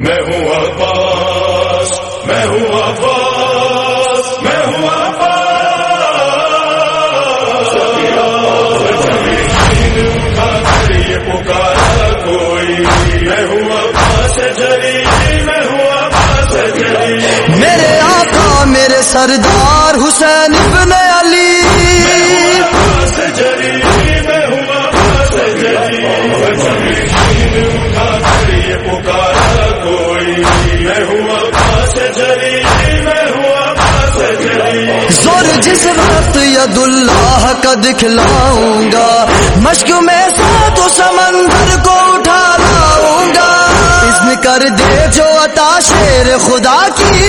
میں ہوں عباس، میں ہوں عباس، میں ہوں عباس۔ یہ پکارا کوئی، میں ہوں عباس جری میں ہوں عباس جری میرے آقا، میرے سردار حسین ابن علی۔ ید اللہ کا دکھلاؤں گا۔ مشک میں ساتھ سمندر کو اٹھا لاؤں گا۔ اس کر دے جو عطا شیر خدا کی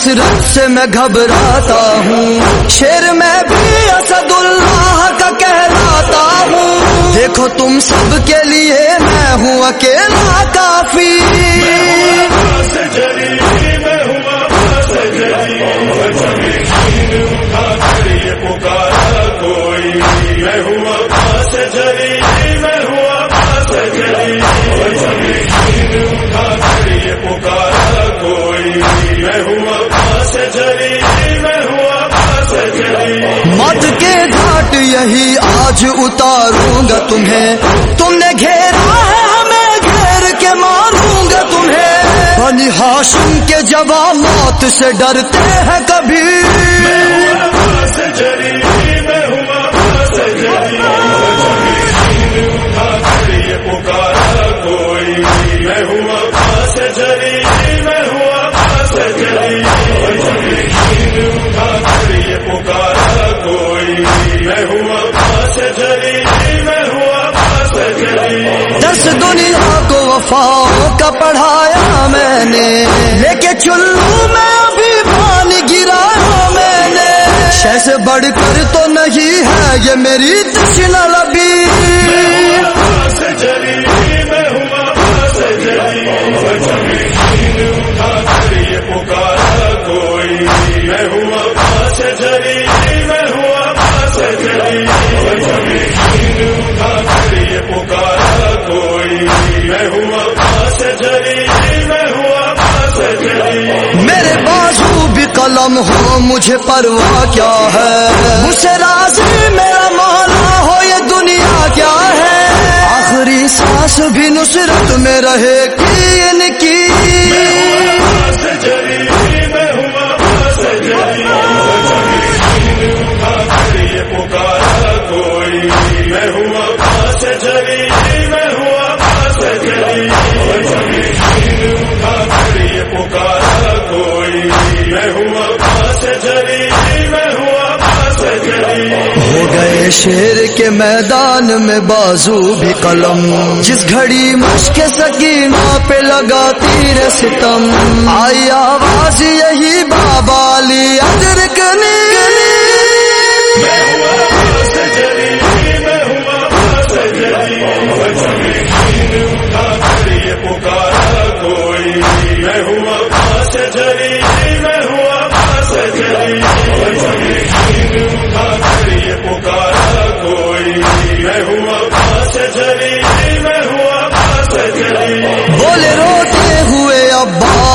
حسرت سے میں گھبراتا ہوں۔ شیر میں بھی اسد اللہ کا کہلاتا ہوں۔ دیکھو تم سب کے لیے میں ہوں اکیلا کافی۔ یہی آج اتاروں گا تمہیں۔ تم نے گھیرا ہے ہمیں گھیر کے ماروں گا تمہیں۔ بنی ہاشم کے جوابات سے ڈرتے ہیں کبھی۔ وفاؤں کا پڑھایا میں نے۔ لے کے چلو میں ابھی پانی گرایا میں نے۔ شہ سے بڑھ کر تو نہیں ہے یہ میری دشن لبی۔ بازو ہو، مجھے پرواہ کیا ہے؟ مجھے راضی میرا مولا ہو، یہ دنیا کیا ہے؟ آخری سانس بھی نصرت میں رہے کی ان کی شیر کے میدان میں بازو بھی قلم۔ جس گھڑی مشق سکینہ پہ لگا تیر ستم۔ آئی آواز یہی بابا لی ادرکنی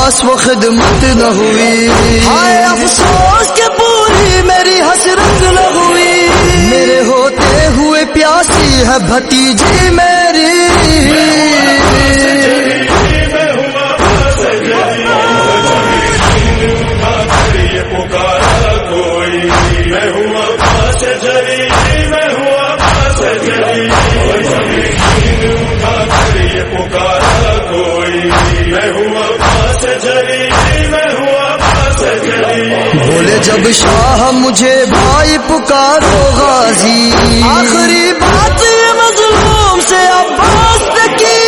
عباس وہ خدمت نہ ہوئی۔ ہائے افسوس کے پوری میری حسرت نہ ہوئی۔ میرے ہوتے ہوئے پیاسی ہے بھتیجی میری۔ بولے جب شاہ مجھے بھائی پکارو غازی۔ آخری بات یہ مظلوم سے عباس نے کی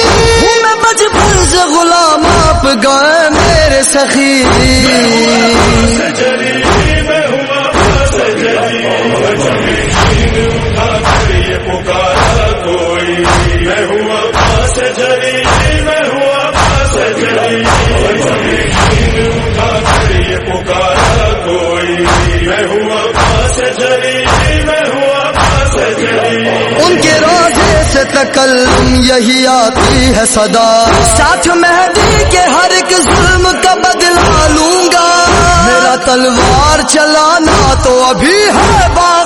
میں مجبور سے غلام آپ گئے میرے سخی۔ ان کے روزے سے تکلم یہی آتی ہے صدا۔ ساتھ مہدی کے ہر ایک ظلم کا بدلا لوں گا۔ میرا تلوار چلانا تو ابھی ہے بات